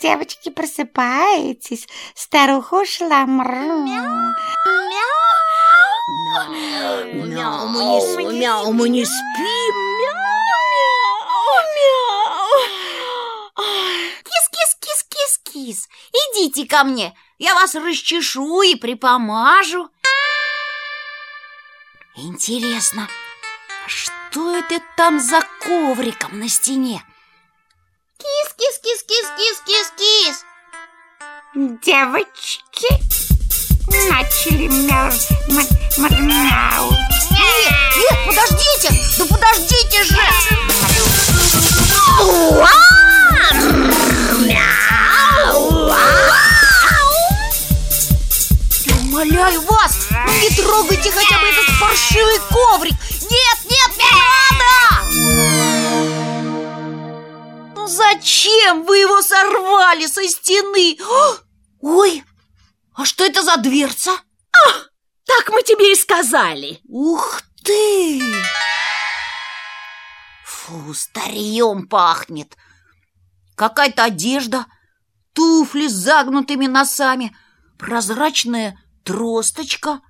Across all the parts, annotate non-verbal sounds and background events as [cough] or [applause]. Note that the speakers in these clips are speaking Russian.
девочки, просыпайтесь. Старуха ушла. Мяу. Мяу, мяу, мы не спим, мяу, мы не спим, Кис-кис-кис-кис-кис, идите ко мне, я вас расчешу и припомажу. Интересно, а что это там за ковриком на стене? Кис-кис-кис-кис-кис-кис-кис. Девочки начали мяу. Нет, нет, подождите, да подождите же. Умоляю вас, не трогайте хотя бы этот паршивый коврик. Нет, нет, не надо! Ну зачем вы его сорвали со стены? О, Ой, а что это за дверца? Так мы тебе и сказали. Ух ты! Фу, старьем пахнет. Какая-то одежда, туфли с загнутыми носами, прозрачная тросточка.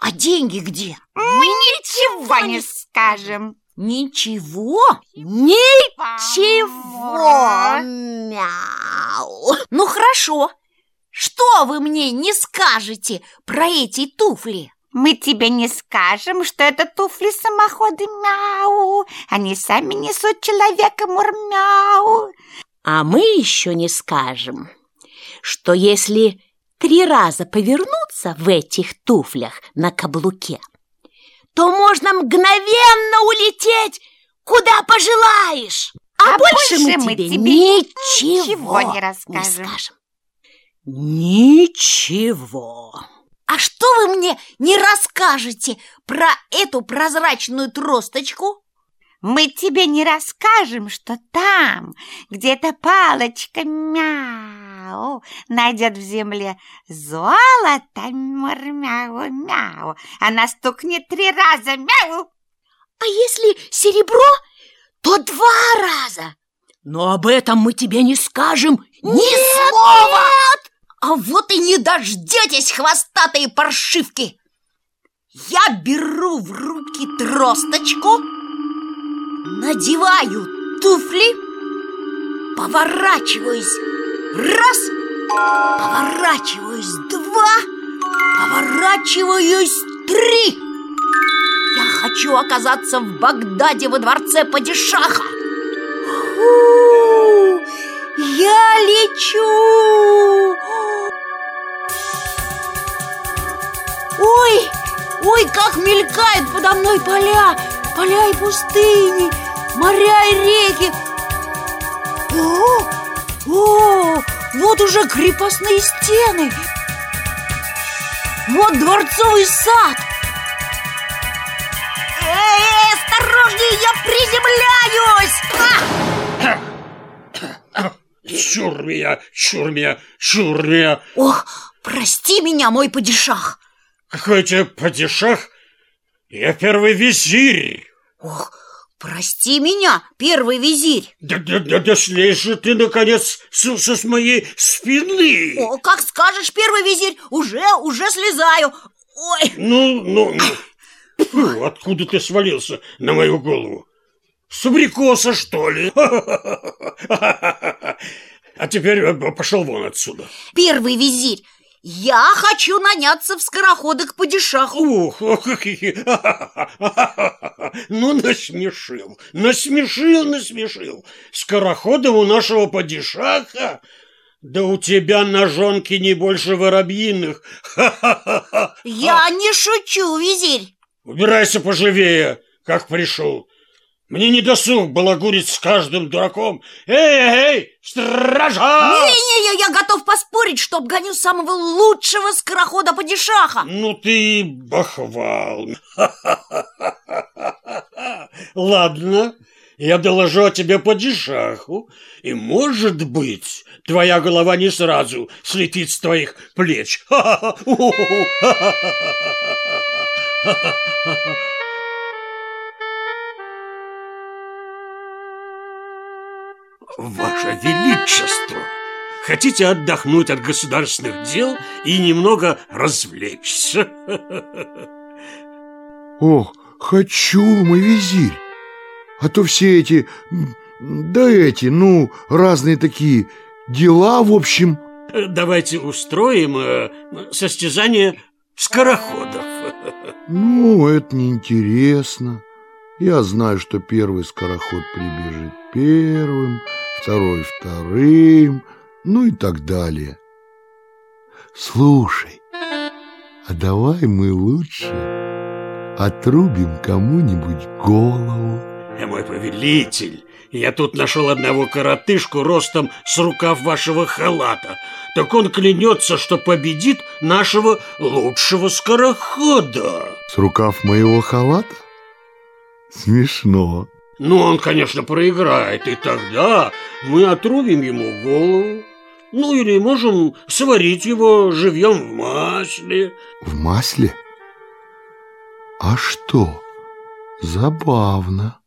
А деньги где? Мы ничего не скажем. Ничего? Ничего. Мяу. Ну хорошо. Что вы мне не скажете про эти туфли? Мы тебе не скажем, что это туфли-самоходы мяу. Они сами несут человека мурмяу. А мы еще не скажем, что если три раза повернуться в этих туфлях на каблуке, то можно мгновенно улететь, куда пожелаешь. А, А больше, мы, мы тебе, тебе ничего, ничего не расскажем. скажем. Ничего. А что вы мне не расскажете про эту прозрачную тросточку? Мы тебе не расскажем, что там, где-то палочка мяу найдет в земле золото мурмяу мяу. Она стукнет три раза мяу. А если серебро, то два раза. Но об этом мы тебе не скажем ни слова. А вот и не дождетесь, хвостатые паршивки! Я беру в руки тросточку, надеваю туфли, поворачиваюсь раз, поворачиваюсь два, поворачиваюсь три. Я хочу оказаться в Багдаде во дворце падишаха. Фу, я лечу! Ой, как мелькают подо мной поля, поля и пустыни, моря и реки. О, о, вот уже крепостные стены. Вот дворцовый сад. Эй, осторожнее, я приземляюсь! А! Чур меня, чур меня, чур меня. Ох, прости меня, мой падишах. Какой тебе падишах? Я первый визирь. Ох, прости меня, первый визирь. Да, да, да, да слезь же ты, наконец, с, с моей спины. О, как скажешь, первый визирь, уже, уже слезаю. Ой, Ну, ну, ну. Фу, откуда ты свалился на мою голову? С абрикоса, что ли? [laughs] А теперь э, пошел вон отсюда. первый визирь, я хочу наняться в скороходы к падишаху. Ух, ох, [laughs] ну насмешил, насмешил, насмешил. Скороходом у нашего падишаха? Да у тебя ножонки не больше воробьиных. [laughs] Я не шучу, визирь. Убирайся поживее, как пришел. Мне не досуг балагурить с каждым дураком. Эй, эй, стража! Не-не, я готов поспорить, что обгоню самого лучшего скорохода падишаха. Ну ты бахвал. [laughs] Ладно, я доложу о тебе падишаху, и, может быть, твоя голова не сразу слетит с твоих плеч. [laughs] Ваше Величество, хотите отдохнуть от государственных дел и немного развлечься. Ох, хочу, мой визирь. А то все эти, да эти, ну, разные такие дела, в общем. Давайте устроим э, состязание скороходов. Ну, это неинтересно. Я знаю, что первый скороход прибежит первым, второй вторым, ну и так далее. Слушай, а давай мы лучше отрубим кому-нибудь голову. Э, мой повелитель, я тут нашел одного коротышку ростом с рукав вашего халата. Так он клянется, что победит нашего лучшего скорохода. С рукав моего халата? Смешно. Ну, он, конечно, проиграет, и тогда мы отрубим ему голову. Ну, или можем сварить его живьем в масле. В масле? А что? Забавно.